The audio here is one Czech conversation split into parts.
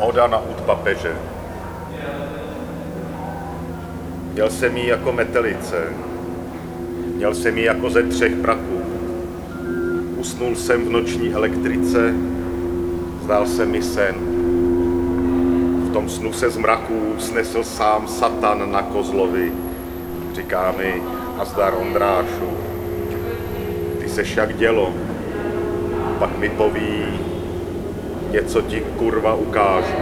Oda na úd papeže. Měl jsem ji jako metelice. Měl jsem ji jako ze třech praků. Usnul jsem v noční elektrice, zdál se mi sen. V tom snu se z mraků snesl sám Satan na kozlovi. Říká mi, a zdar Ondrášu, ty seš jak dělo, pak mi poví, něco ti kurva ukážu.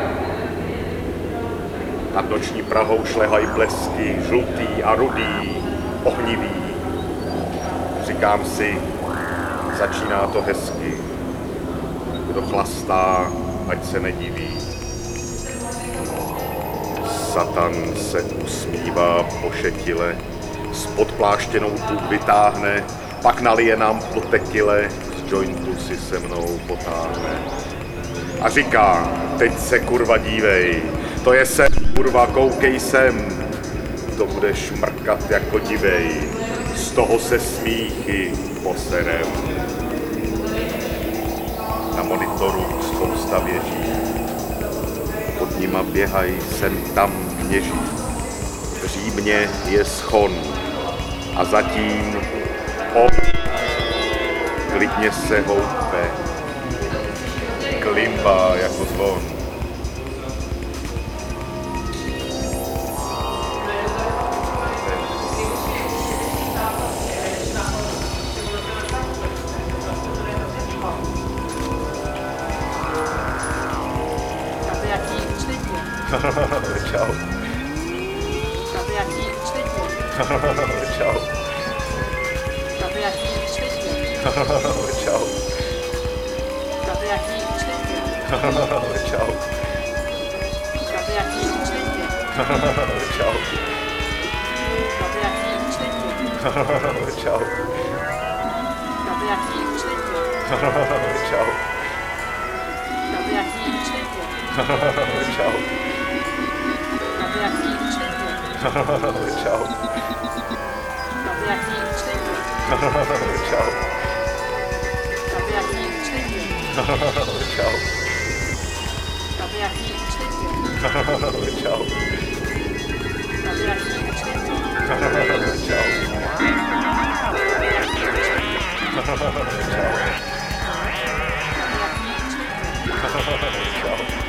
Nad noční Prahou šlehají blesky, žlutý a rudý, ohnivý. Říkám si, začíná to hezky. Kdo chlastá, ať se nediví. Satan se usmívá pošetile, spod pláštěnou tu vytáhne, pak nalije nám po tekile, z jointu si se mnou potáhne. A říká, teď se kurva dívej, to je se kurva, koukej sem, to budeš mrkat jako divej, z toho se smíchy poserem. Na monitoru spousta věží, pod nima běhaj sem tam kněží. V Římě je schon a zatím on klidně se houpe, Chyba jako dzwon. A to jaki licznik? Leciał, A to jaki licznik? leciał, A to jaki licznik? leciał. Čau. Chápe, jaký účtenky. Čau. Chápe, jaký účtenky. Čau. Chápe, jaký účtenky. Čau. Chápe, jaký účtenky. Čau. Chápe, jaký účtenky. Čau. Chápe, jaký účtenky. Čau. Chápe, jaký účtenky. Čau. や火つけて。